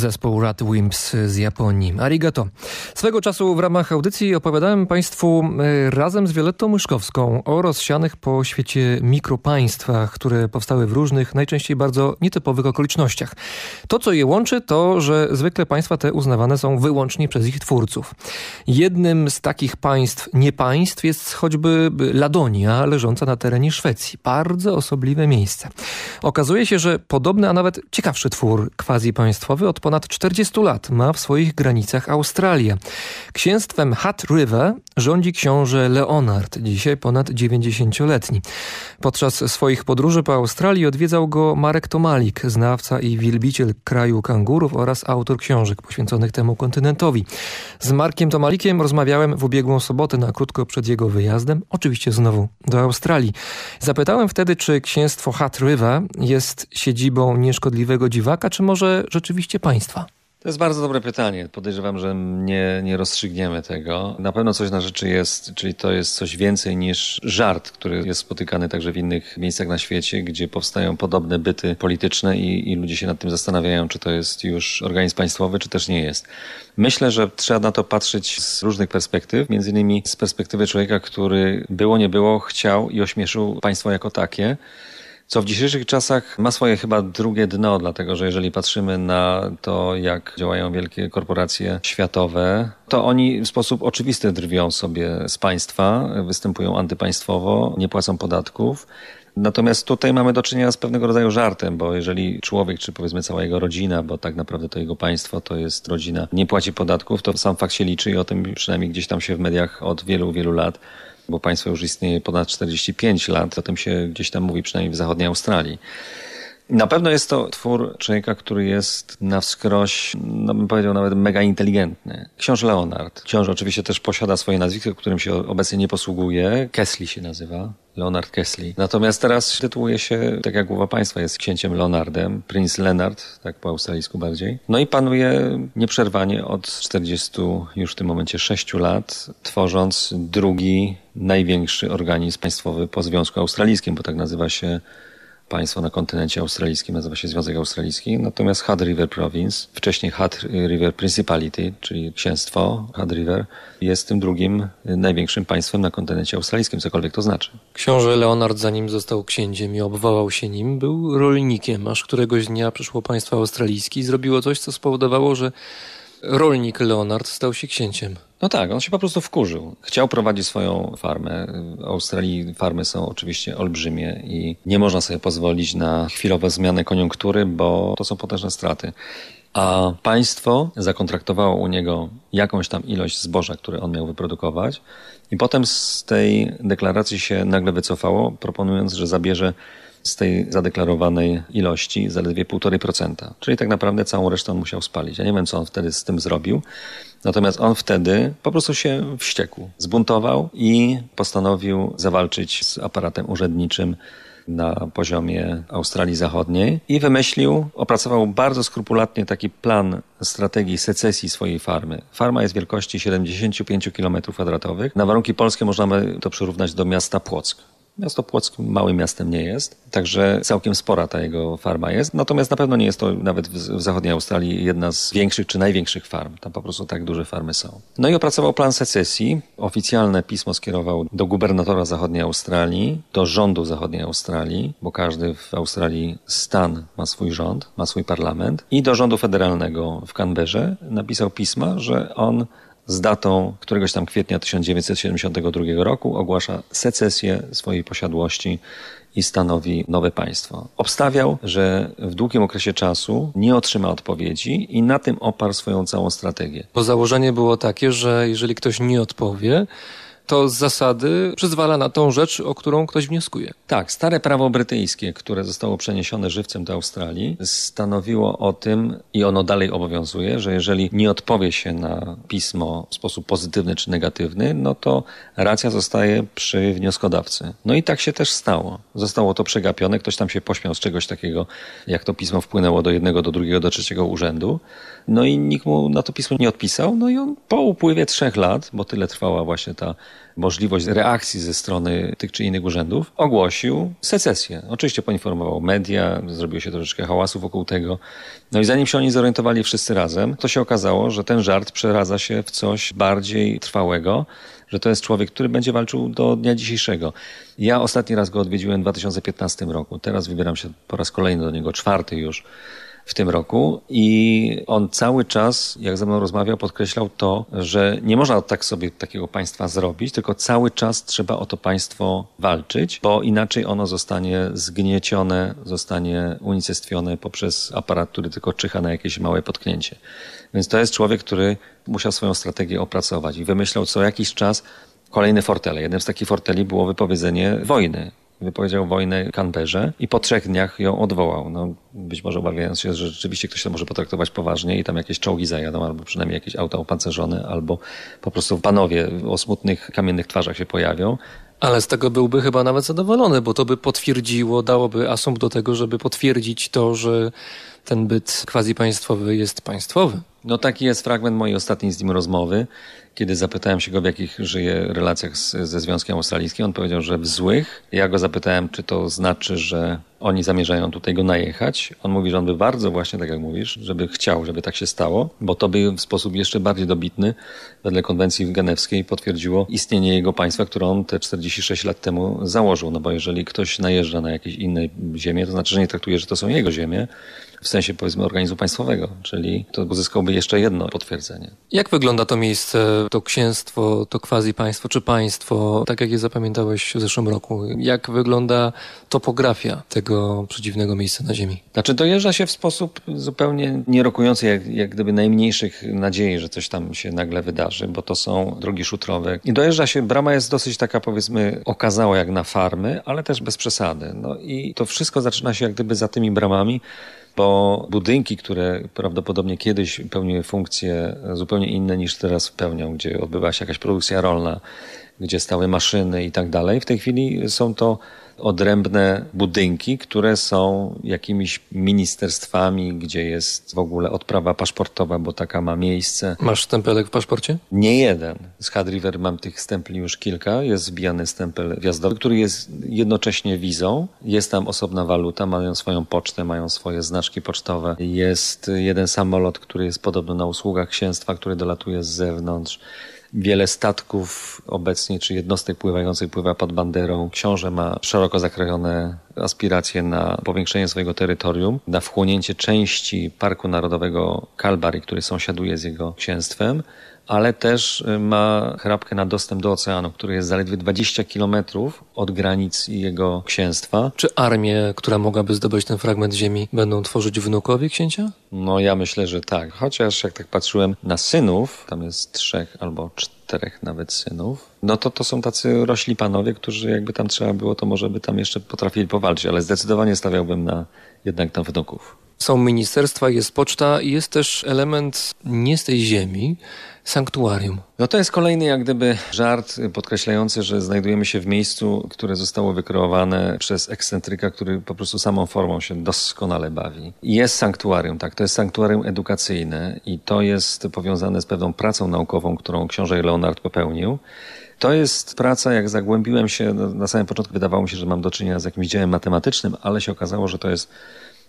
zespół Rat Wimps z Japonii. Arigato. Swego czasu w ramach audycji opowiadałem Państwu e, razem z Violettą Myszkowską o rozsianych po świecie mikropaństwach, które powstały w różnych, najczęściej bardzo nietypowych okolicznościach. To, co je łączy, to, że zwykle państwa te uznawane są wyłącznie przez ich twórców. Jednym z takich państw, nie państw, jest choćby Ladonia, leżąca na terenie Szwecji. Bardzo osobliwe miejsce. Okazuje się, że podobny, a nawet ciekawszy twór quasi państwowy od ponad 40 lat ma w swoich granicach Australię. Księstwem Hat River rządzi książę Leonard, dzisiaj ponad 90-letni. Podczas swoich podróży po Australii odwiedzał go Marek Tomalik, znawca i wielbiciel kraju kangurów oraz autor książek poświęconych temu kontynentowi. Z Markiem Tomalikiem rozmawiałem w ubiegłą sobotę na krótko przed jego wyjazdem, oczywiście znowu do Australii. Zapytałem wtedy, czy księstwo Hat River jest siedzibą nieszkodliwego dziwaka, czy może rzeczywiście państwa? To jest bardzo dobre pytanie. Podejrzewam, że nie, nie rozstrzygniemy tego. Na pewno coś na rzeczy jest, czyli to jest coś więcej niż żart, który jest spotykany także w innych miejscach na świecie, gdzie powstają podobne byty polityczne i, i ludzie się nad tym zastanawiają, czy to jest już organizm państwowy, czy też nie jest. Myślę, że trzeba na to patrzeć z różnych perspektyw, między innymi z perspektywy człowieka, który było nie było, chciał i ośmieszył państwo jako takie co w dzisiejszych czasach ma swoje chyba drugie dno, dlatego że jeżeli patrzymy na to, jak działają wielkie korporacje światowe, to oni w sposób oczywisty drwią sobie z państwa, występują antypaństwowo, nie płacą podatków. Natomiast tutaj mamy do czynienia z pewnego rodzaju żartem, bo jeżeli człowiek, czy powiedzmy cała jego rodzina, bo tak naprawdę to jego państwo to jest rodzina, nie płaci podatków, to sam fakt się liczy i o tym przynajmniej gdzieś tam się w mediach od wielu, wielu lat bo państwo już istnieje ponad 45 lat, o tym się gdzieś tam mówi, przynajmniej w zachodniej Australii. Na pewno jest to twór człowieka, który jest na wskroś, no bym powiedział nawet mega inteligentny. Książę Leonard. Książę oczywiście też posiada swoje nazwisko, którym się obecnie nie posługuje. Kesley się nazywa. Leonard Kesley. Natomiast teraz tytułuje się, tak jak głowa państwa, jest księciem Leonardem, Prince Leonard, tak po australijsku bardziej. No i panuje nieprzerwanie od 40 już w tym momencie 6 lat, tworząc drugi największy organizm państwowy po Związku Australijskim, bo tak nazywa się państwo na kontynencie australijskim, nazywa się Związek Australijski, natomiast Hutt River Province, wcześniej Hutt River Principality, czyli księstwo Hutt River, jest tym drugim największym państwem na kontynencie australijskim, cokolwiek to znaczy. Książę Leonard, zanim został księciem i obwołał się nim, był rolnikiem, aż któregoś dnia przyszło państwo australijskie i zrobiło coś, co spowodowało, że rolnik Leonard stał się księciem. No tak, on się po prostu wkurzył. Chciał prowadzić swoją farmę. W Australii farmy są oczywiście olbrzymie i nie można sobie pozwolić na chwilowe zmiany koniunktury, bo to są potężne straty. A państwo zakontraktowało u niego jakąś tam ilość zboża, które on miał wyprodukować, i potem z tej deklaracji się nagle wycofało, proponując, że zabierze z tej zadeklarowanej ilości zaledwie 1,5%. Czyli tak naprawdę całą resztę on musiał spalić. Ja nie wiem, co on wtedy z tym zrobił. Natomiast on wtedy po prostu się wściekł, zbuntował i postanowił zawalczyć z aparatem urzędniczym na poziomie Australii Zachodniej i wymyślił, opracował bardzo skrupulatnie taki plan strategii secesji swojej farmy. Farma jest wielkości 75 km kwadratowych. Na warunki polskie można to przyrównać do miasta Płock. Miasto Płock małym miastem nie jest, także całkiem spora ta jego farma jest. Natomiast na pewno nie jest to nawet w zachodniej Australii jedna z większych czy największych farm. Tam po prostu tak duże farmy są. No i opracował plan secesji. Oficjalne pismo skierował do gubernatora zachodniej Australii, do rządu zachodniej Australii, bo każdy w Australii stan ma swój rząd, ma swój parlament i do rządu federalnego w Canberrze napisał pisma, że on z datą któregoś tam kwietnia 1972 roku ogłasza secesję swojej posiadłości i stanowi nowe państwo. Obstawiał, że w długim okresie czasu nie otrzyma odpowiedzi i na tym oparł swoją całą strategię. Bo założenie było takie, że jeżeli ktoś nie odpowie, to z zasady przyzwala na tą rzecz, o którą ktoś wnioskuje. Tak, stare prawo brytyjskie, które zostało przeniesione żywcem do Australii, stanowiło o tym i ono dalej obowiązuje, że jeżeli nie odpowie się na pismo w sposób pozytywny czy negatywny, no to racja zostaje przy wnioskodawcy. No i tak się też stało. Zostało to przegapione, ktoś tam się pośmiał z czegoś takiego, jak to pismo wpłynęło do jednego, do drugiego, do trzeciego urzędu. No i nikt mu na to pismo nie odpisał. No i on po upływie trzech lat, bo tyle trwała właśnie ta możliwość reakcji ze strony tych czy innych urzędów, ogłosił secesję. Oczywiście poinformował media, zrobiło się troszeczkę hałasu wokół tego. No i zanim się oni zorientowali wszyscy razem, to się okazało, że ten żart przeradza się w coś bardziej trwałego, że to jest człowiek, który będzie walczył do dnia dzisiejszego. Ja ostatni raz go odwiedziłem w 2015 roku. Teraz wybieram się po raz kolejny do niego, czwarty już w tym roku i on cały czas, jak ze mną rozmawiał, podkreślał to, że nie można tak sobie takiego państwa zrobić, tylko cały czas trzeba o to państwo walczyć, bo inaczej ono zostanie zgniecione, zostanie unicestwione poprzez aparat, który tylko czyha na jakieś małe potknięcie. Więc to jest człowiek, który musiał swoją strategię opracować i wymyślał co jakiś czas kolejne fortele. Jednym z takich forteli było wypowiedzenie wojny wypowiedział wojnę Canberrze i po trzech dniach ją odwołał. No, być może obawiając się, że rzeczywiście ktoś to może potraktować poważnie i tam jakieś czołgi zajadą, albo przynajmniej jakieś auta opancerzone, albo po prostu panowie o smutnych, kamiennych twarzach się pojawią. Ale z tego byłby chyba nawet zadowolony, bo to by potwierdziło, dałoby asumpt do tego, żeby potwierdzić to, że ten byt quasi państwowy jest państwowy. No taki jest fragment mojej ostatniej z nim rozmowy, kiedy zapytałem się go, w jakich żyje relacjach z, ze Związkiem Australijskim. On powiedział, że w złych. Ja go zapytałem, czy to znaczy, że oni zamierzają tutaj go najechać. On mówi, że on by bardzo właśnie, tak jak mówisz, żeby chciał, żeby tak się stało, bo to by w sposób jeszcze bardziej dobitny, wedle konwencji genewskiej, potwierdziło istnienie jego państwa, które on te 46 lat temu założył. No bo jeżeli ktoś najeżdża na jakieś inne ziemię, to znaczy, że nie traktuje, że to są jego ziemie, w sensie powiedzmy organizmu państwowego, czyli to uzyskałby jeszcze jedno potwierdzenie. Jak wygląda to miejsce, to księstwo, to quasi państwo czy państwo, tak jak je zapamiętałeś w zeszłym roku? Jak wygląda topografia tego przedziwnego miejsca na Ziemi? Znaczy dojeżdża się w sposób zupełnie nierokujący, jak, jak gdyby najmniejszych nadziei, że coś tam się nagle wydarzy, bo to są drogi szutrowe. I dojeżdża się, brama jest dosyć taka powiedzmy okazała jak na farmy, ale też bez przesady. No i to wszystko zaczyna się jak gdyby za tymi bramami bo budynki, które prawdopodobnie kiedyś pełniły funkcje zupełnie inne niż teraz pełnią, gdzie odbywała się jakaś produkcja rolna, gdzie stały maszyny i tak dalej, w tej chwili są to odrębne budynki, które są jakimiś ministerstwami, gdzie jest w ogóle odprawa paszportowa, bo taka ma miejsce. Masz stempelek w paszporcie? Nie jeden. Z Had River mam tych stempli już kilka. Jest zbijany stempel wjazdowy, który jest jednocześnie wizą. Jest tam osobna waluta, mają swoją pocztę, mają swoje znaczki pocztowe. Jest jeden samolot, który jest podobno na usługach księstwa, który dolatuje z zewnątrz. Wiele statków obecnie, czy jednostek pływających pływa pod banderą. Książę ma szeroko zakrojone aspiracje na powiększenie swojego terytorium, na wchłonięcie części Parku Narodowego Kalbary, który sąsiaduje z jego księstwem ale też y, ma chrapkę na dostęp do oceanu, który jest zaledwie 20 kilometrów od granic jego księstwa. Czy armię, która mogłaby zdobyć ten fragment ziemi, będą tworzyć wnukowie księcia? No ja myślę, że tak. Chociaż jak tak patrzyłem na synów, tam jest trzech albo czterech nawet synów, no to to są tacy rośli panowie, którzy jakby tam trzeba było, to może by tam jeszcze potrafili powalczyć, ale zdecydowanie stawiałbym na jednak na wnuków. Są ministerstwa, jest poczta i jest też element nie z tej ziemi, sanktuarium. No to jest kolejny jak gdyby żart podkreślający, że znajdujemy się w miejscu, które zostało wykreowane przez ekscentryka, który po prostu samą formą się doskonale bawi. Jest sanktuarium, tak, to jest sanktuarium edukacyjne i to jest powiązane z pewną pracą naukową, którą książę Leonard popełnił. To jest praca, jak zagłębiłem się, no, na samym początku wydawało mi się, że mam do czynienia z jakimś dziełem matematycznym, ale się okazało, że to jest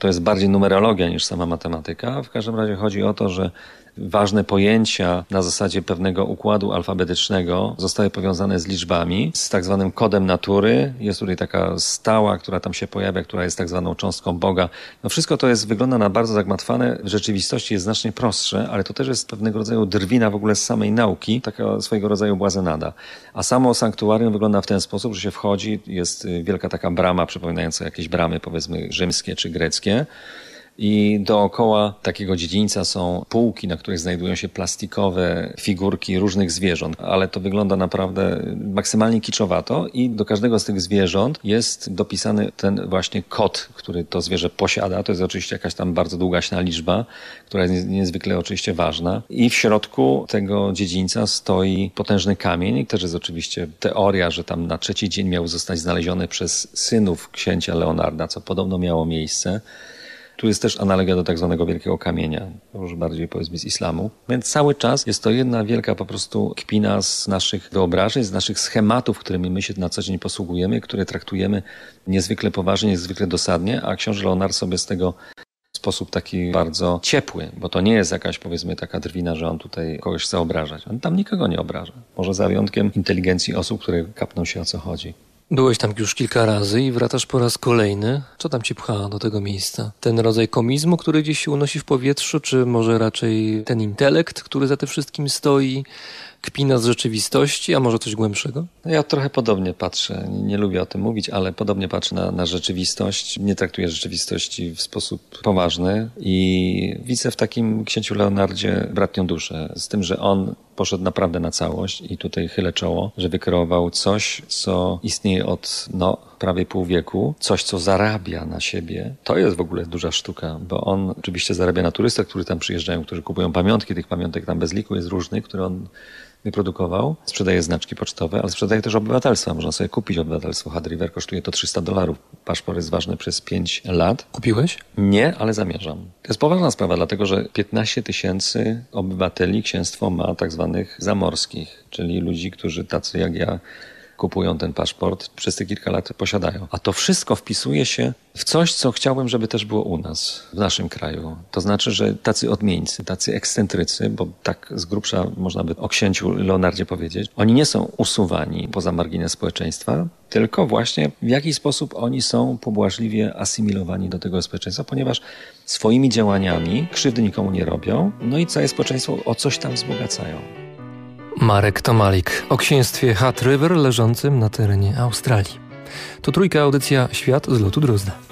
to jest bardziej numerologia niż sama matematyka. W każdym razie chodzi o to, że ważne pojęcia na zasadzie pewnego układu alfabetycznego zostały powiązane z liczbami, z tak zwanym kodem natury. Jest tutaj taka stała, która tam się pojawia, która jest tak zwaną cząstką Boga. No wszystko to jest, wygląda na bardzo zagmatwane, w rzeczywistości jest znacznie prostsze, ale to też jest pewnego rodzaju drwina w ogóle z samej nauki, taka swojego rodzaju błazenada. A samo sanktuarium wygląda w ten sposób, że się wchodzi, jest wielka taka brama przypominająca jakieś bramy powiedzmy rzymskie czy greckie, i dookoła takiego dziedzińca są półki, na których znajdują się plastikowe figurki różnych zwierząt, ale to wygląda naprawdę maksymalnie kiczowato i do każdego z tych zwierząt jest dopisany ten właśnie kod, który to zwierzę posiada. To jest oczywiście jakaś tam bardzo długaśna liczba, która jest niezwykle oczywiście ważna. I w środku tego dziedzińca stoi potężny kamień też jest oczywiście teoria, że tam na trzeci dzień miał zostać znaleziony przez synów księcia Leonarda, co podobno miało miejsce Tu jest też analogia do tak zwanego wielkiego kamienia, już bardziej powiedzmy z islamu. Więc cały czas jest to jedna wielka po prostu kpina z naszych wyobrażeń, z naszych schematów, którymi my się na co dzień posługujemy, które traktujemy niezwykle poważnie, niezwykle dosadnie, a książę Leonard sobie z tego sposób taki bardzo ciepły, bo to nie jest jakaś powiedzmy taka drwina, że on tutaj kogoś chce obrażać. On tam nikogo nie obraża. Może za wyjątkiem inteligencji osób, które kapną się o co chodzi. Byłeś tam już kilka razy i wracasz po raz kolejny. Co tam ci pcha do tego miejsca? Ten rodzaj komizmu, który gdzieś się unosi w powietrzu, czy może raczej ten intelekt, który za tym wszystkim stoi? Kpina z rzeczywistości, a może coś głębszego? No ja trochę podobnie patrzę. Nie, lubię o tym mówić, ale podobnie patrzę na, na rzeczywistość. Nie traktuję rzeczywistości w sposób poważny i widzę w takim księciu Leonardzie bratnią duszę. Z tym, że on poszedł naprawdę na całość i tutaj chylę czoło, że wykreował coś, co istnieje od no, prawie pół wieku, coś, co zarabia na siebie. To jest w ogóle duża sztuka, bo on oczywiście zarabia na turystach, którzy tam przyjeżdżają, którzy kupują pamiątki. Tych pamiątek tam bez liku jest różnych, które on wyprodukował. Sprzedaje znaczki pocztowe, ale sprzedaje też obywatelstwa. Można sobie kupić obywatelstwo Hadriver. Kosztuje to 300 dolarów. Paszport jest ważny przez 5 lat. Kupiłeś? Nie, ale zamierzam. To jest poważna sprawa, dlatego że 15 tysięcy obywateli księstwo ma tak zwanych zamorskich, czyli ludzi, którzy tacy jak ja kupują ten paszport, przez te kilka lat posiadają. A to wszystko wpisuje się w coś, co chciałbym, żeby też było u nas, w naszym kraju. To znaczy, że tacy odmieńcy, tacy ekscentrycy, bo tak z grubsza można by o księciu Leonardzie powiedzieć, oni nie są usuwani poza margines społeczeństwa, tylko właśnie w jaki sposób oni są pobłażliwie asymilowani do tego społeczeństwa, ponieważ swoimi działaniami krzywdy nikomu nie robią, no i całe społeczeństwo o coś tam wzbogacają. Marek Tomalik o księstwie Hat River leżącym na terenie Australii. To trójka audycja Świat z lotu Drozda.